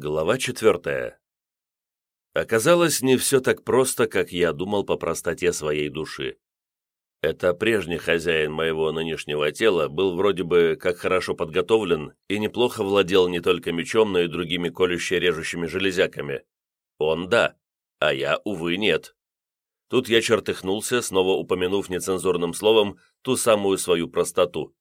Глава четвертая. Оказалось, не все так просто, как я думал по простоте своей души. Это прежний хозяин моего нынешнего тела был вроде бы как хорошо подготовлен и неплохо владел не только мечом, но и другими колюще-режущими железяками. Он да, а я, увы, нет. Тут я чертыхнулся, снова упомянув нецензурным словом ту самую свою простоту.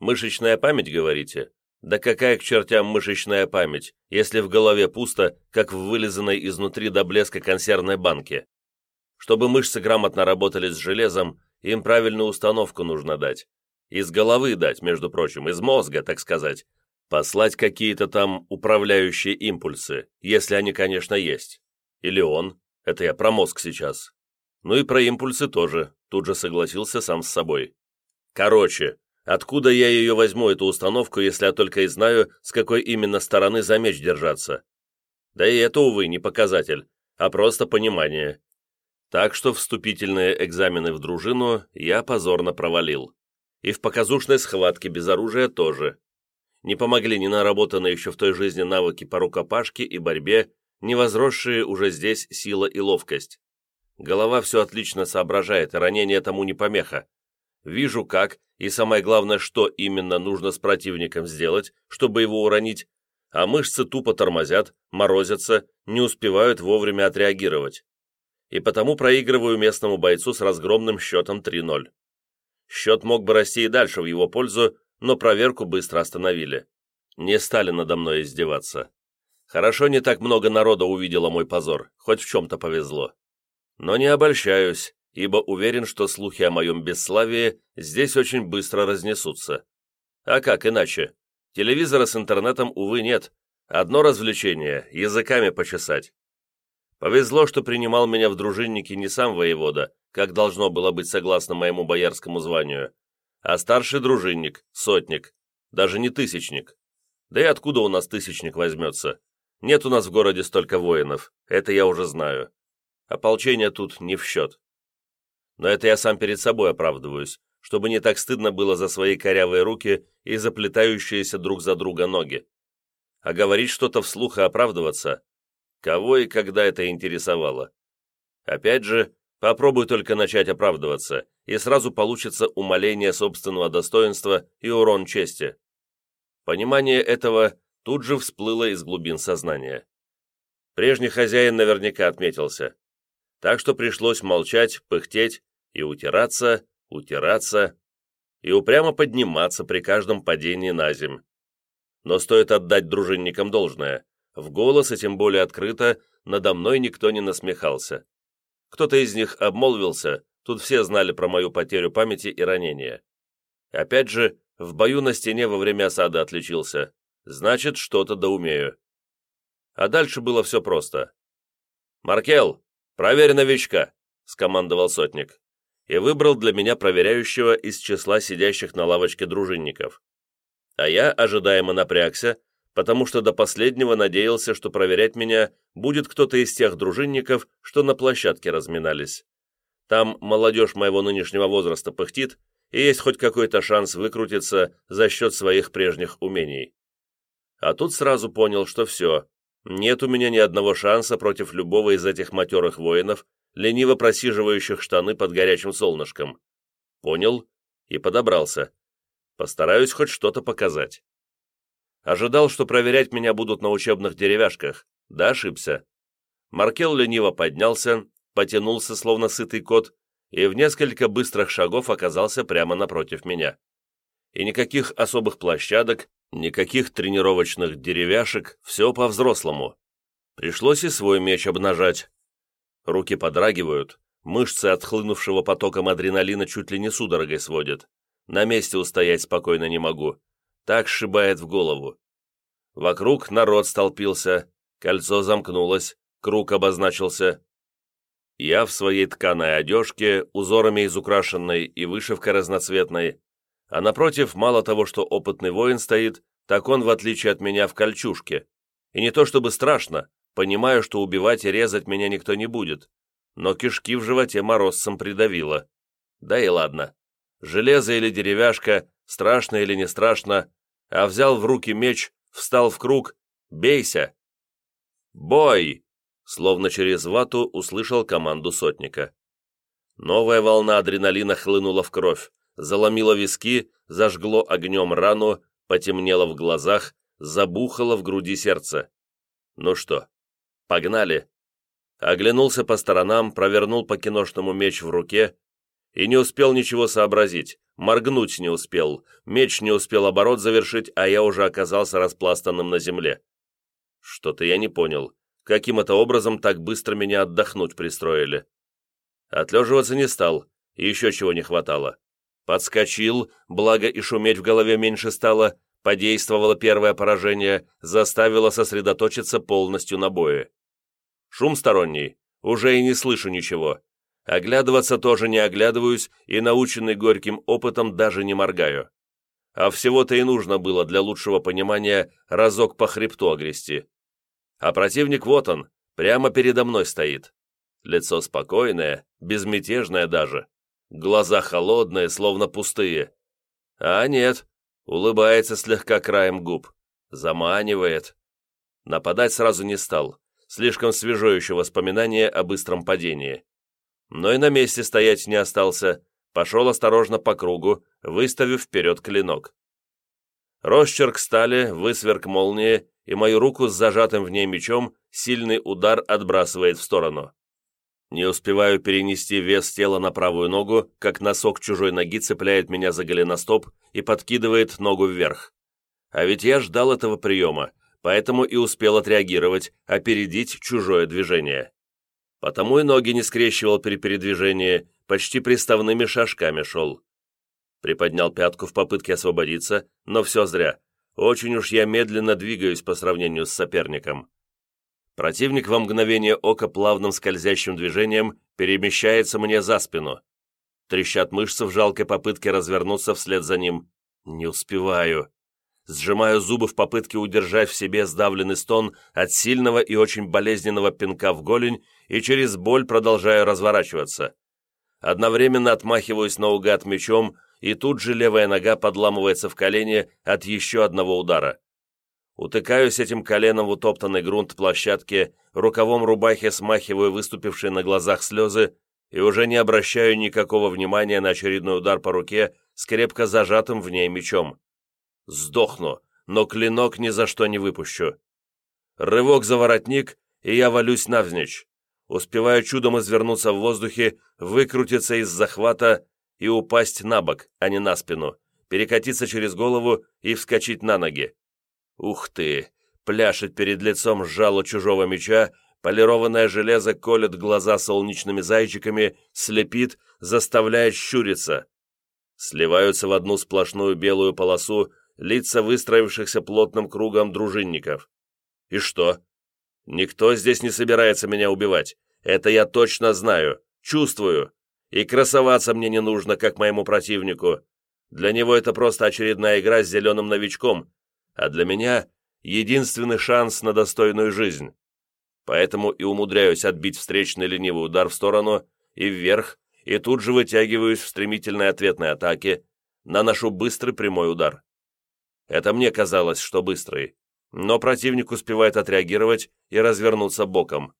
«Мышечная память, говорите?» Да какая к чертям мышечная память, если в голове пусто, как в вылизанной изнутри до блеска консервной банке? Чтобы мышцы грамотно работали с железом, им правильную установку нужно дать. Из головы дать, между прочим, из мозга, так сказать. Послать какие-то там управляющие импульсы, если они, конечно, есть. Или он. Это я про мозг сейчас. Ну и про импульсы тоже, тут же согласился сам с собой. Короче, Откуда я ее возьму, эту установку, если я только и знаю, с какой именно стороны за меч держаться? Да и это, увы, не показатель, а просто понимание. Так что вступительные экзамены в дружину я позорно провалил. И в показушной схватке без оружия тоже. Не помогли ни наработанные еще в той жизни навыки по рукопашке и борьбе, ни возросшие уже здесь сила и ловкость. Голова все отлично соображает, ранение тому не помеха. Вижу, как, и самое главное, что именно нужно с противником сделать, чтобы его уронить, а мышцы тупо тормозят, морозятся, не успевают вовремя отреагировать. И потому проигрываю местному бойцу с разгромным счетом 3-0. Счет мог бы расти и дальше в его пользу, но проверку быстро остановили. Не стали надо мной издеваться. Хорошо не так много народа увидело мой позор, хоть в чем-то повезло. Но не обольщаюсь, ибо уверен, что слухи о моем бесславии здесь очень быстро разнесутся. А как иначе? Телевизора с интернетом, увы, нет. Одно развлечение – языками почесать. Повезло, что принимал меня в дружинники не сам воевода, как должно было быть согласно моему боярскому званию, а старший дружинник, сотник, даже не тысячник. Да и откуда у нас тысячник возьмется? Нет у нас в городе столько воинов, это я уже знаю. Ополчение тут не в счет. Но это я сам перед собой оправдываюсь, чтобы не так стыдно было за свои корявые руки и заплетающиеся друг за друга ноги. А говорить что-то вслух и оправдываться, кого и когда это интересовало. Опять же, попробуй только начать оправдываться, и сразу получится умаление собственного достоинства и урон чести. Понимание этого тут же всплыло из глубин сознания. Прежний хозяин наверняка отметился так что пришлось молчать, пыхтеть и утираться, утираться и упрямо подниматься при каждом падении на земь. Но стоит отдать дружинникам должное. В голос и тем более открыто надо мной никто не насмехался. Кто-то из них обмолвился, тут все знали про мою потерю памяти и ранения. Опять же, в бою на стене во время осады отличился. Значит, что-то доумею. А дальше было все просто. «Маркел, «Проверь новичка», — скомандовал сотник, и выбрал для меня проверяющего из числа сидящих на лавочке дружинников. А я ожидаемо напрягся, потому что до последнего надеялся, что проверять меня будет кто-то из тех дружинников, что на площадке разминались. Там молодежь моего нынешнего возраста пыхтит, и есть хоть какой-то шанс выкрутиться за счет своих прежних умений. А тут сразу понял, что все, нет у меня ни одного шанса против любого из этих матерых воинов, лениво просиживающих штаны под горячим солнышком. Понял и подобрался. Постараюсь хоть что-то показать. Ожидал, что проверять меня будут на учебных деревяшках. Да, ошибся. Маркел лениво поднялся, потянулся, словно сытый кот, и в несколько быстрых шагов оказался прямо напротив меня. И никаких особых площадок, Никаких тренировочных деревяшек, все по-взрослому. Пришлось и свой меч обнажать. Руки подрагивают, мышцы от хлынувшего потоком адреналина чуть ли не судорогой сводят. На месте устоять спокойно не могу. Так сшибает в голову. Вокруг народ столпился, кольцо замкнулось, круг обозначился. Я в своей тканой одежке, узорами из украшенной и вышивкой разноцветной, а напротив, мало того, что опытный воин стоит, так он, в отличие от меня, в кольчужке. И не то чтобы страшно, понимаю, что убивать и резать меня никто не будет, но кишки в животе морозцем придавило. Да и ладно. Железо или деревяшка, страшно или не страшно, а взял в руки меч, встал в круг Бейся!» «Бой!» Словно через вату услышал команду сотника. Новая волна адреналина хлынула в кровь, заломила виски, зажгло огнем рану, потемнело в глазах, забухало в груди сердце. Ну что, погнали. Оглянулся по сторонам, провернул по киношному меч в руке и не успел ничего сообразить, моргнуть не успел, меч не успел оборот завершить, а я уже оказался распластанным на земле. Что-то я не понял, каким это образом так быстро меня отдохнуть пристроили. Отлеживаться не стал, еще чего не хватало. Подскочил, благо и шуметь в голове меньше стало, подействовало первое поражение, заставило сосредоточиться полностью на бое. Шум сторонний, уже и не слышу ничего. Оглядываться тоже не оглядываюсь и, наученный горьким опытом, даже не моргаю. А всего-то и нужно было для лучшего понимания разок по хребту огрести. А противник вот он, прямо передо мной стоит. Лицо спокойное, безмятежное даже. Глаза холодные, словно пустые. А нет, улыбается слегка краем губ. Заманивает. Нападать сразу не стал. Слишком свежо еще воспоминание о быстром падении. Но и на месте стоять не остался. Пошел осторожно по кругу, выставив вперед клинок. Росчерк стали, высверк молнии, и мою руку с зажатым в ней мечом сильный удар отбрасывает в сторону. Не успеваю перенести вес тела на правую ногу, как носок чужой ноги цепляет меня за голеностоп и подкидывает ногу вверх. А ведь я ждал этого приема, поэтому и успел отреагировать, опередить чужое движение. Потому и ноги не скрещивал при передвижении, почти приставными шажками шел. Приподнял пятку в попытке освободиться, но все зря. Очень уж я медленно двигаюсь по сравнению с соперником. Противник во мгновение ока плавным скользящим движением перемещается мне за спину. Трещат мышцы в жалкой попытке развернуться вслед за ним. Не успеваю. Сжимаю зубы в попытке удержать в себе сдавленный стон от сильного и очень болезненного пинка в голень и через боль продолжаю разворачиваться. Одновременно отмахиваюсь наугад мечом, и тут же левая нога подламывается в колени от еще одного удара. Утыкаюсь этим коленом в утоптанный грунт площадки, рукавом рубахи смахиваю выступившие на глазах слезы и уже не обращаю никакого внимания на очередной удар по руке с крепко зажатым в ней мечом. Сдохну, но клинок ни за что не выпущу. Рывок за воротник, и я валюсь навзничь. Успеваю чудом извернуться в воздухе, выкрутиться из захвата и упасть на бок, а не на спину, перекатиться через голову и вскочить на ноги. Ух ты! Пляшет перед лицом жало чужого меча, полированное железо колет глаза солнечными зайчиками, слепит, заставляет щуриться. Сливаются в одну сплошную белую полосу лица выстроившихся плотным кругом дружинников. И что? Никто здесь не собирается меня убивать. Это я точно знаю, чувствую. И красоваться мне не нужно, как моему противнику. Для него это просто очередная игра с зеленым новичком, а для меня единственный шанс на достойную жизнь. Поэтому и умудряюсь отбить встречный ленивый удар в сторону и вверх, и тут же вытягиваюсь в стремительной ответной атаке, наношу быстрый прямой удар. Это мне казалось, что быстрый, но противник успевает отреагировать и развернуться боком.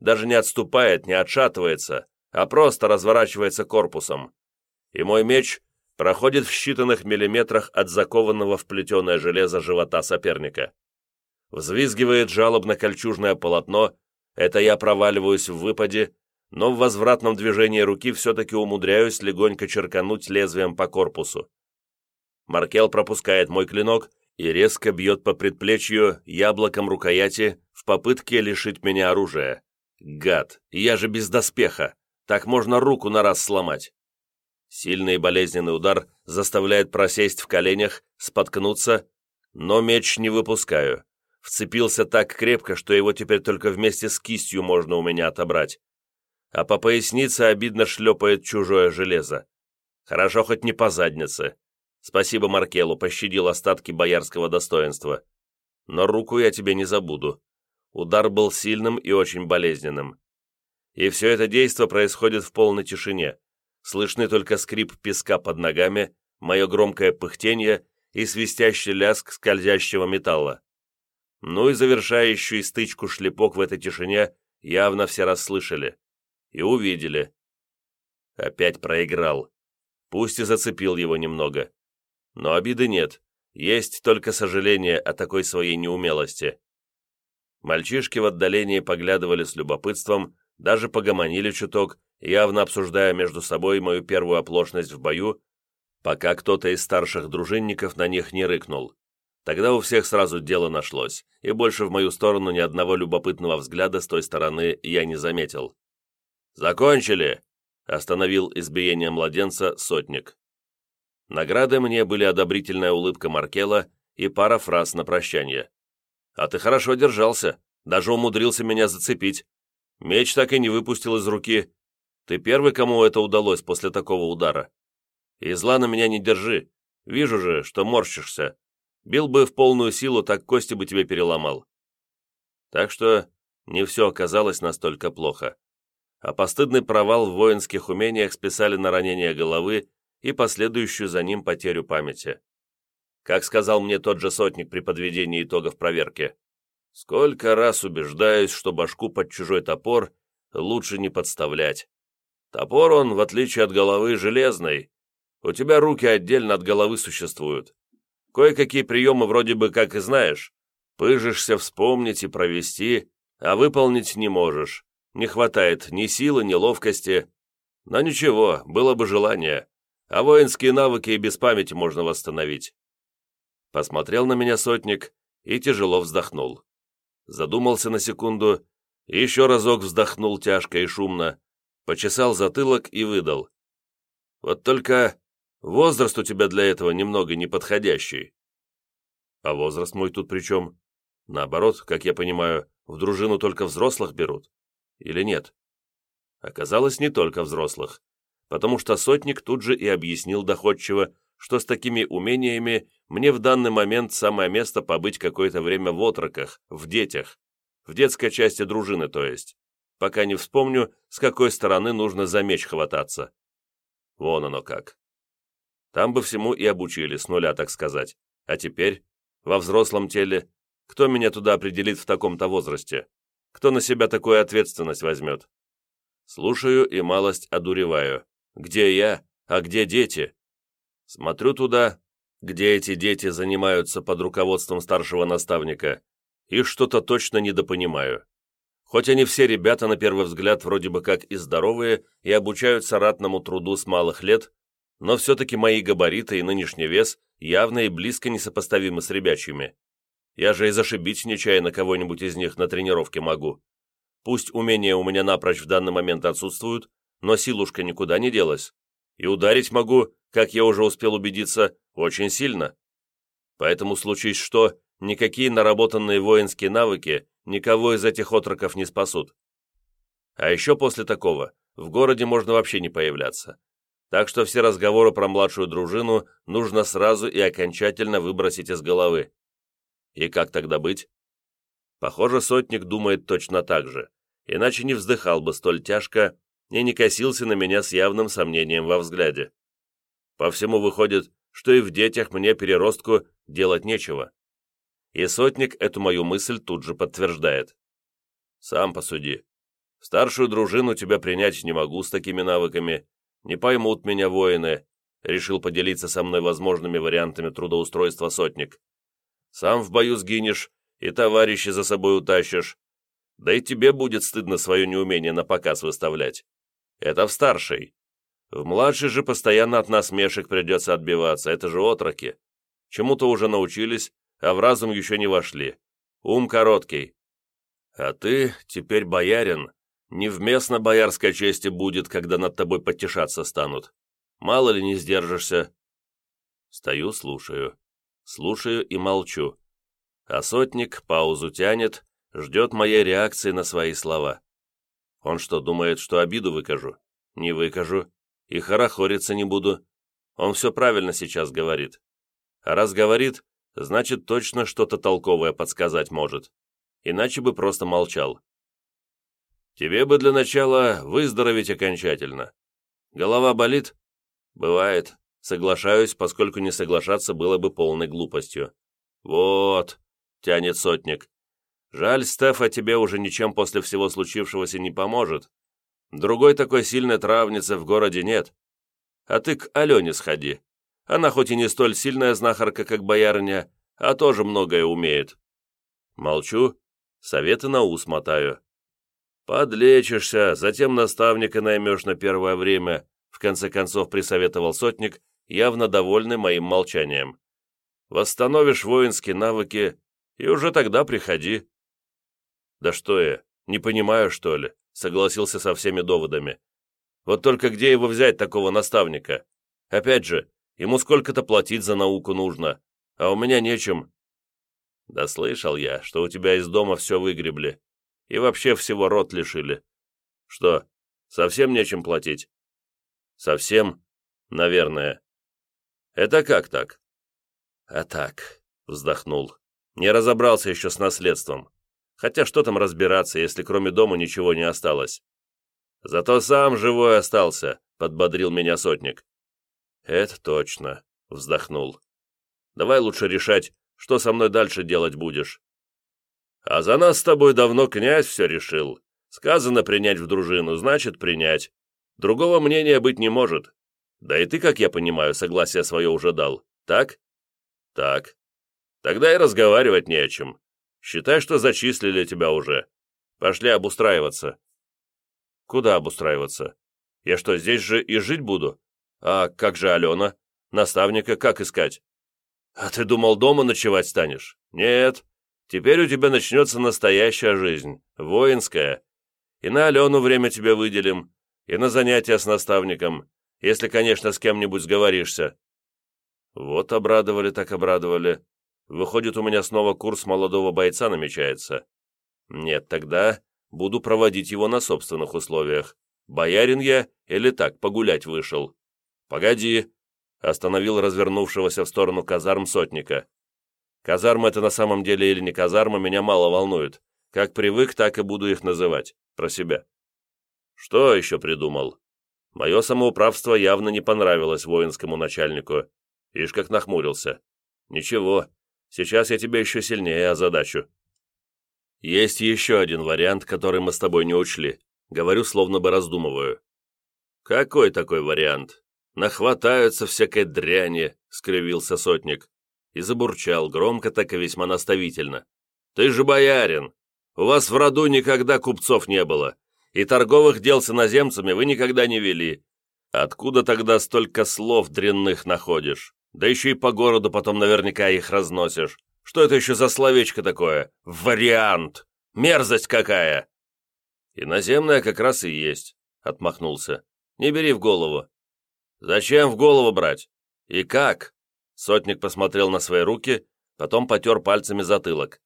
Даже не отступает, не отшатывается, а просто разворачивается корпусом. И мой меч проходит в считанных миллиметрах от закованного в плетеное железо живота соперника. Взвизгивает жалобно кольчужное полотно, это я проваливаюсь в выпаде, но в возвратном движении руки все-таки умудряюсь легонько черкануть лезвием по корпусу. Маркел пропускает мой клинок и резко бьет по предплечью яблоком рукояти в попытке лишить меня оружия. Гад, я же без доспеха, так можно руку на раз сломать. Сильный и болезненный удар заставляет просесть в коленях, споткнуться, но меч не выпускаю. Вцепился так крепко, что его теперь только вместе с кистью можно у меня отобрать. А по пояснице обидно шлепает чужое железо. Хорошо хоть не по заднице. Спасибо Маркелу, пощадил остатки боярского достоинства. Но руку я тебе не забуду. Удар был сильным и очень болезненным. И все это действо происходит в полной тишине. Слышны только скрип песка под ногами, мое громкое пыхтение и свистящий лязг скользящего металла. Ну и завершающий стычку шлепок в этой тишине явно все расслышали. И увидели. Опять проиграл. Пусть и зацепил его немного. Но обиды нет. Есть только сожаление о такой своей неумелости. Мальчишки в отдалении поглядывали с любопытством, даже погомонили чуток, явно обсуждая между собой мою первую оплошность в бою, пока кто-то из старших дружинников на них не рыкнул. Тогда у всех сразу дело нашлось, и больше в мою сторону ни одного любопытного взгляда с той стороны я не заметил. «Закончили!» — остановил избиение младенца сотник. Наградой мне были одобрительная улыбка Маркела и пара фраз на прощание. «А ты хорошо держался, даже умудрился меня зацепить. Меч так и не выпустил из руки. Ты первый, кому это удалось после такого удара. И зла на меня не держи. Вижу же, что морщишься. Бил бы в полную силу, так кости бы тебе переломал». Так что не все оказалось настолько плохо. А постыдный провал в воинских умениях списали на ранение головы и последующую за ним потерю памяти. Как сказал мне тот же сотник при подведении итогов проверки, сколько раз убеждаюсь, что башку под чужой топор лучше не подставлять. Топор он, в отличие от головы, железный. У тебя руки отдельно от головы существуют. Кое-какие приемы вроде бы как и знаешь. Пыжишься вспомнить и провести, а выполнить не можешь. Не хватает ни силы, ни ловкости. Но ничего, было бы желание а воинские навыки и без памяти можно восстановить. Посмотрел на меня сотник и тяжело вздохнул. Задумался на секунду, еще разок вздохнул тяжко и шумно, почесал затылок и выдал. «Вот только возраст у тебя для этого немного неподходящий». «А возраст мой тут при чем? Наоборот, как я понимаю, в дружину только взрослых берут? Или нет?» Оказалось, не только взрослых потому что сотник тут же и объяснил доходчиво, что с такими умениями мне в данный момент самое место побыть какое-то время в отроках, в детях, в детской части дружины, то есть, пока не вспомню, с какой стороны нужно за меч хвататься. Вон оно как. Там бы всему и обучили, с нуля, так сказать. А теперь, во взрослом теле, кто меня туда определит в таком-то возрасте? Кто на себя такую ответственность возьмет? Слушаю и малость одуреваю. Где я, а где дети? Смотрю туда, где эти дети занимаются под руководством старшего наставника, и что-то точно недопонимаю. Хоть они все ребята, на первый взгляд, вроде бы как и здоровые, и обучаются ратному труду с малых лет, но все-таки мои габариты и нынешний вес явно и близко несопоставимы с ребячьими. Я же и зашибить нечаянно кого-нибудь из них на тренировке могу. Пусть умения у меня напрочь в данный момент отсутствуют, но силушка никуда не делась, и ударить могу, как я уже успел убедиться, очень сильно. Поэтому, случись что, никакие наработанные воинские навыки никого из этих отроков не спасут. А еще после такого в городе можно вообще не появляться. Так что все разговоры про младшую дружину нужно сразу и окончательно выбросить из головы. И как тогда быть? Похоже, сотник думает точно так же, иначе не вздыхал бы столь тяжко и не косился на меня с явным сомнением во взгляде. По всему выходит, что и в детях мне, переростку, делать нечего. И сотник эту мою мысль тут же подтверждает. Сам посуди. Старшую дружину тебя принять не могу с такими навыками, не поймут меня воины, решил поделиться со мной возможными вариантами трудоустройства сотник. Сам в бою сгинешь и товарищи за собой утащишь. Да и тебе будет стыдно свое неумение на показ выставлять. Это в старшей. В младшей же постоянно от насмешек придется отбиваться, это же отроки. Чему-то уже научились, а в разум еще не вошли. Ум короткий. А ты теперь боярин. Невместно боярской чести будет, когда над тобой потешаться станут. Мало ли не сдержишься. Стою, слушаю. Слушаю и молчу. А сотник паузу тянет, ждет моей реакции на свои слова. Он что, думает, что обиду выкажу? Не выкажу. И хорохориться не буду. Он все правильно сейчас говорит. А раз говорит, значит точно что-то толковое подсказать может. Иначе бы просто молчал. Тебе бы для начала выздороветь окончательно. Голова болит? Бывает. Соглашаюсь, поскольку не соглашаться было бы полной глупостью. Вот. — тянет сотник. «Жаль, Стефа тебе уже ничем после всего случившегося не поможет. Другой такой сильной травницы в городе нет. А ты к Алене сходи. Она хоть и не столь сильная знахарка, как боярыня, а тоже многое умеет». Молчу, советы на ус мотаю. «Подлечишься, затем наставника наймешь на первое время», в конце концов присоветовал сотник, явно довольный моим молчанием. «Восстановишь воинские навыки, и уже тогда приходи». «Да что я, не понимаю, что ли?» согласился со всеми доводами. «Вот только где его взять, такого наставника? Опять же, ему сколько-то платить за науку нужно, а у меня нечем». «Да слышал я, что у тебя из дома все выгребли, и вообще всего рот лишили. Что, совсем нечем платить?» «Совсем? Наверное». «Это как так?» «А так», — вздохнул. «Не разобрался еще с наследством. Хотя что там разбираться, если кроме дома ничего не осталось?» «Зато сам живой остался», — подбодрил меня сотник. «Это точно», — вздохнул. «Давай лучше решать, что со мной дальше делать будешь». «А за нас с тобой давно князь все решил. Сказано принять в дружину, значит принять. Другого мнения быть не может. Да и ты, как я понимаю, согласие свое уже дал, так? Так. Тогда и разговаривать не о чем. Считай, что зачислили тебя уже. Пошли обустраиваться. Куда обустраиваться? Я что, здесь же и жить буду? А как же Алена? Наставника как искать? А ты думал, дома ночевать станешь? Нет. Теперь у тебя начнется настоящая жизнь, воинская. И на Алену время тебе выделим, и на занятия с наставником, если, конечно, с кем-нибудь сговоришься». Вот обрадовали так обрадовали. Выходит, у меня снова курс молодого бойца намечается. Нет, тогда буду проводить его на собственных условиях. Боярин я или так, погулять вышел? Погоди, остановил развернувшегося в сторону казарм сотника. Казарма это на самом деле или не казарма, меня мало волнует. Как привык, так и буду их называть. Про себя. Что еще придумал? Мое самоуправство явно не понравилось воинскому начальнику. Ишь как нахмурился. Ничего, сейчас я тебя еще сильнее озадачу. Есть еще один вариант, который мы с тобой не учли. Говорю, словно бы раздумываю. Какой такой вариант? Нахватаются всякой дряни, скривился сотник. И забурчал, громко так и весьма наставительно. Ты же боярин! У вас в роду никогда купцов не было и торговых дел с иноземцами вы никогда не вели. Откуда тогда столько слов дрянных находишь? Да еще и по городу потом наверняка их разносишь. Что это еще за словечко такое? Вариант! Мерзость какая!» «Иноземная как раз и есть», — отмахнулся. «Не бери в голову». «Зачем в голову брать? И как?» Сотник посмотрел на свои руки, потом потер пальцами затылок.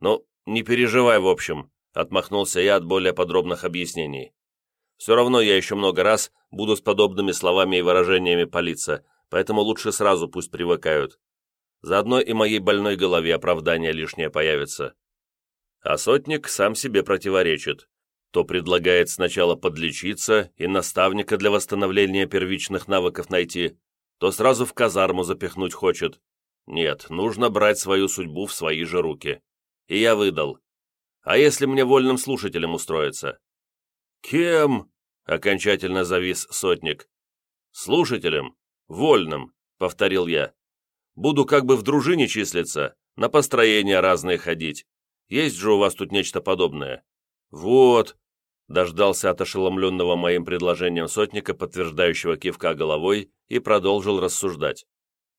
«Ну, не переживай, в общем. Отмахнулся я от более подробных объяснений. Все равно я еще много раз буду с подобными словами и выражениями палиться, поэтому лучше сразу пусть привыкают. Заодно и моей больной голове оправдание лишнее появится. А сотник сам себе противоречит. То предлагает сначала подлечиться и наставника для восстановления первичных навыков найти, то сразу в казарму запихнуть хочет. Нет, нужно брать свою судьбу в свои же руки. И я выдал. А если мне вольным слушателем устроиться?» «Кем?» — окончательно завис сотник. «Слушателем. Вольным», — повторил я. «Буду как бы в дружине числиться, на построения разные ходить. Есть же у вас тут нечто подобное?» «Вот», — дождался от ошеломленного моим предложением сотника, подтверждающего кивка головой, и продолжил рассуждать.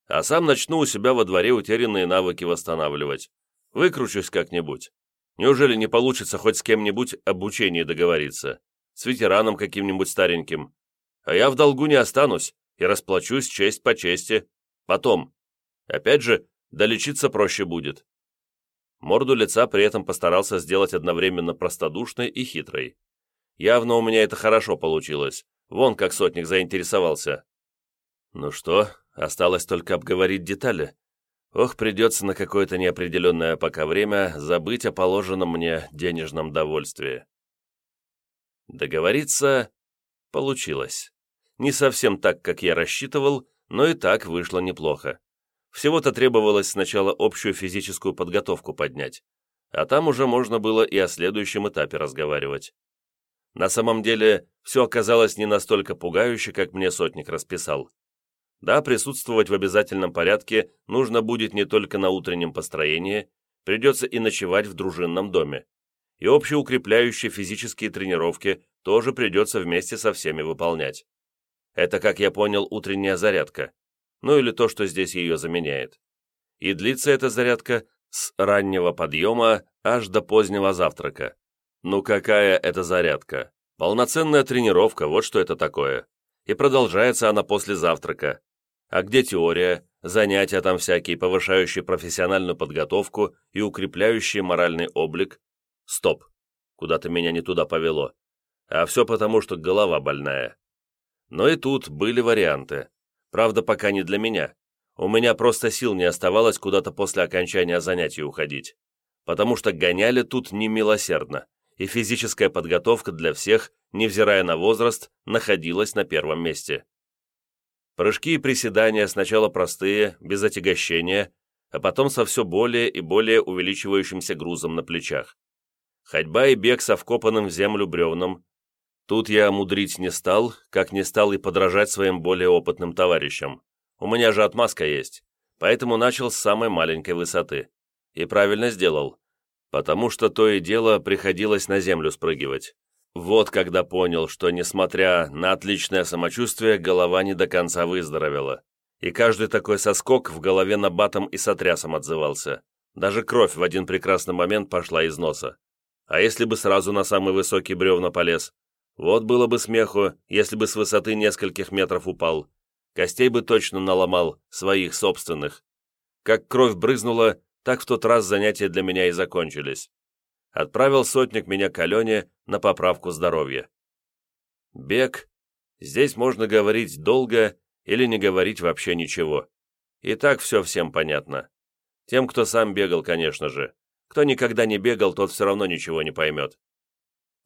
«А сам начну у себя во дворе утерянные навыки восстанавливать. Выкручусь как-нибудь. Неужели не получится хоть с кем-нибудь об учении договориться? С ветераном каким-нибудь стареньким? А я в долгу не останусь и расплачусь честь по чести. Потом. Опять же, долечиться проще будет. Морду лица при этом постарался сделать одновременно простодушной и хитрой. Явно у меня это хорошо получилось. Вон как сотник заинтересовался. Ну что, осталось только обговорить детали. Ох, придется на какое-то неопределенное пока время забыть о положенном мне денежном довольствии. Договориться получилось. Не совсем так, как я рассчитывал, но и так вышло неплохо. Всего-то требовалось сначала общую физическую подготовку поднять, а там уже можно было и о следующем этапе разговаривать. На самом деле, все оказалось не настолько пугающе, как мне сотник расписал. Да, присутствовать в обязательном порядке нужно будет не только на утреннем построении, придется и ночевать в дружинном доме. И общеукрепляющие физические тренировки тоже придется вместе со всеми выполнять. Это, как я понял, утренняя зарядка. Ну или то, что здесь ее заменяет. И длится эта зарядка с раннего подъема аж до позднего завтрака. Ну какая это зарядка? Полноценная тренировка, вот что это такое. И продолжается она после завтрака. А где теория, занятия там всякие, повышающие профессиональную подготовку и укрепляющие моральный облик? Стоп, куда-то меня не туда повело. А все потому, что голова больная. Но и тут были варианты. Правда, пока не для меня. У меня просто сил не оставалось куда-то после окончания занятий уходить. Потому что гоняли тут немилосердно, и физическая подготовка для всех, невзирая на возраст, находилась на первом месте. Прыжки и приседания сначала простые, без отягощения, а потом со все более и более увеличивающимся грузом на плечах. Ходьба и бег со вкопанным в землю бревном. Тут я мудрить не стал, как не стал и подражать своим более опытным товарищам. У меня же отмазка есть, поэтому начал с самой маленькой высоты. И правильно сделал, потому что то и дело приходилось на землю спрыгивать. Вот когда понял, что, несмотря на отличное самочувствие, голова не до конца выздоровела. И каждый такой соскок в голове набатом и сотрясом отзывался. Даже кровь в один прекрасный момент пошла из носа. А если бы сразу на самый высокий бревна полез? Вот было бы смеху, если бы с высоты нескольких метров упал. Костей бы точно наломал, своих собственных. Как кровь брызнула, так в тот раз занятия для меня и закончились отправил сотник меня к Алене на поправку здоровья. Бег. Здесь можно говорить долго или не говорить вообще ничего. И так все всем понятно. Тем, кто сам бегал, конечно же. Кто никогда не бегал, тот все равно ничего не поймет.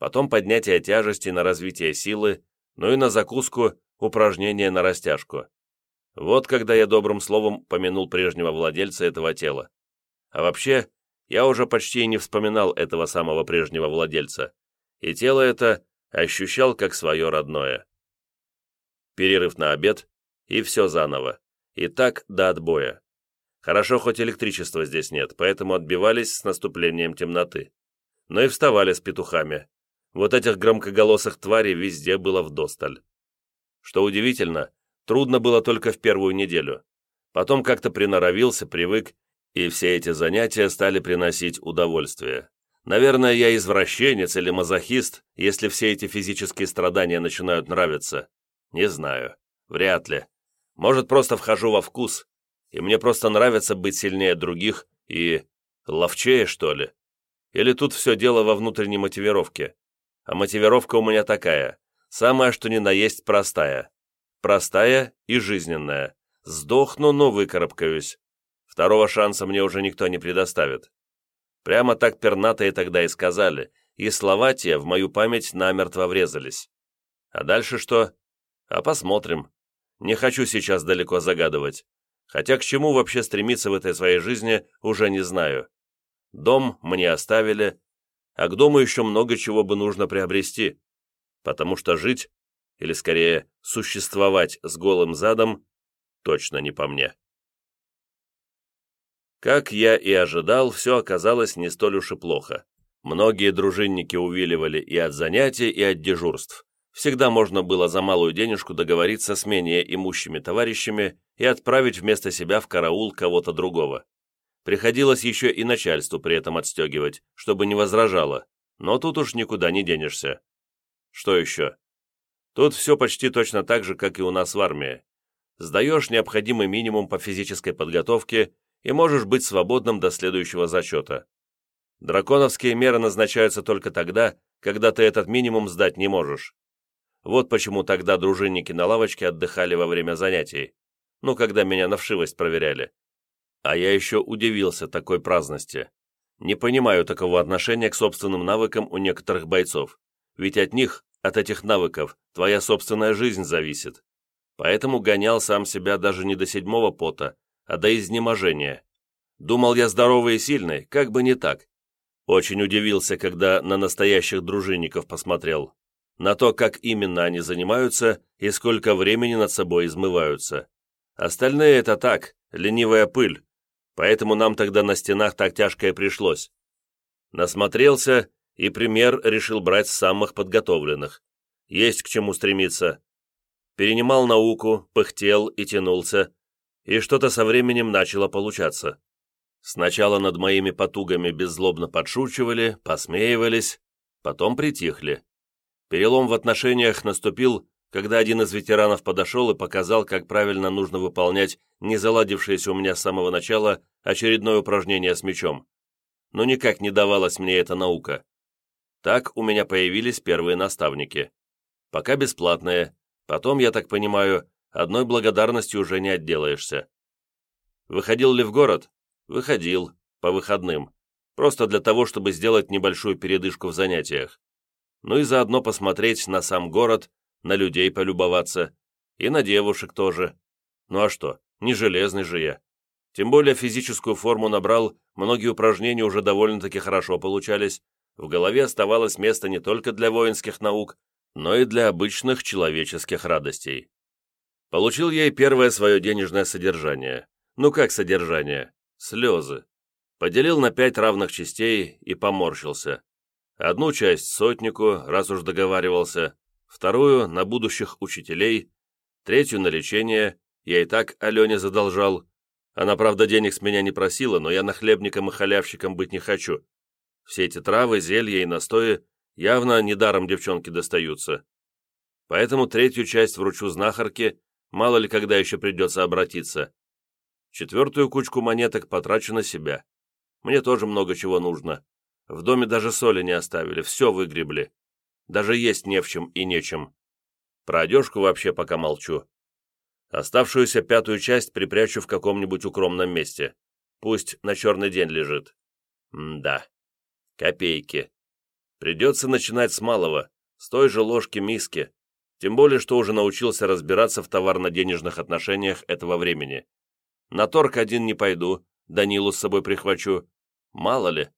Потом поднятие тяжести на развитие силы, ну и на закуску упражнения на растяжку. Вот когда я добрым словом помянул прежнего владельца этого тела. А вообще, я уже почти не вспоминал этого самого прежнего владельца, и тело это ощущал как свое родное. Перерыв на обед, и все заново. И так до отбоя. Хорошо, хоть электричества здесь нет, поэтому отбивались с наступлением темноты. Но и вставали с петухами. Вот этих громкоголосых тварей везде было вдосталь. Что удивительно, трудно было только в первую неделю. Потом как-то приноровился, привык и все эти занятия стали приносить удовольствие. Наверное, я извращенец или мазохист, если все эти физические страдания начинают нравиться. Не знаю. Вряд ли. Может, просто вхожу во вкус, и мне просто нравится быть сильнее других и... ловчее, что ли? Или тут все дело во внутренней мотивировке? А мотивировка у меня такая. Самая, что ни на есть, простая. Простая и жизненная. Сдохну, но выкарабкаюсь. Второго шанса мне уже никто не предоставит. Прямо так пернатые тогда и сказали, и слова те в мою память намертво врезались. А дальше что? А посмотрим. Не хочу сейчас далеко загадывать. Хотя к чему вообще стремиться в этой своей жизни, уже не знаю. Дом мне оставили, а к дому еще много чего бы нужно приобрести, потому что жить, или скорее существовать с голым задом, точно не по мне. Как я и ожидал, все оказалось не столь уж и плохо. Многие дружинники увиливали и от занятий, и от дежурств. Всегда можно было за малую денежку договориться с менее имущими товарищами и отправить вместо себя в караул кого-то другого. Приходилось еще и начальству при этом отстегивать, чтобы не возражало, но тут уж никуда не денешься. Что еще? Тут все почти точно так же, как и у нас в армии. Сдаешь необходимый минимум по физической подготовке и можешь быть свободным до следующего зачета. Драконовские меры назначаются только тогда, когда ты этот минимум сдать не можешь. Вот почему тогда дружинники на лавочке отдыхали во время занятий. Ну, когда меня на вшивость проверяли. А я еще удивился такой праздности. Не понимаю такого отношения к собственным навыкам у некоторых бойцов. Ведь от них, от этих навыков, твоя собственная жизнь зависит. Поэтому гонял сам себя даже не до седьмого пота, а до изнеможения. Думал я здоровый и сильный, как бы не так. Очень удивился, когда на настоящих дружинников посмотрел. На то, как именно они занимаются и сколько времени над собой измываются. Остальные это так, ленивая пыль, поэтому нам тогда на стенах так тяжко и пришлось. Насмотрелся и пример решил брать с самых подготовленных. Есть к чему стремиться. Перенимал науку, пыхтел и тянулся, и что-то со временем начало получаться. Сначала над моими потугами беззлобно подшучивали, посмеивались, потом притихли. Перелом в отношениях наступил, когда один из ветеранов подошел и показал, как правильно нужно выполнять не заладившееся у меня с самого начала очередное упражнение с мечом. Но никак не давалась мне эта наука. Так у меня появились первые наставники. Пока бесплатные, потом, я так понимаю, одной благодарностью уже не отделаешься. Выходил ли в город? Выходил, по выходным. Просто для того, чтобы сделать небольшую передышку в занятиях. Ну и заодно посмотреть на сам город, на людей полюбоваться. И на девушек тоже. Ну а что, не железный же я. Тем более физическую форму набрал, многие упражнения уже довольно-таки хорошо получались, в голове оставалось место не только для воинских наук, но и для обычных человеческих радостей. Получил я и первое свое денежное содержание. Ну как содержание? Слезы. Поделил на пять равных частей и поморщился. Одну часть сотнику, раз уж договаривался, вторую на будущих учителей, третью на лечение, я и так Алене задолжал. Она, правда, денег с меня не просила, но я нахлебником и халявщиком быть не хочу. Все эти травы, зелья и настои явно недаром девчонке достаются. Поэтому третью часть вручу знахарке, мало ли когда еще придется обратиться. Четвертую кучку монеток потрачу на себя. Мне тоже много чего нужно. В доме даже соли не оставили, все выгребли. Даже есть не в чем и нечем. Про одежку вообще пока молчу. Оставшуюся пятую часть припрячу в каком-нибудь укромном месте. Пусть на черный день лежит. М да. Копейки. Придется начинать с малого, с той же ложки-миски, тем более, что уже научился разбираться в товарно-денежных отношениях этого времени. На торг один не пойду, Данилу с собой прихвачу. Мало ли.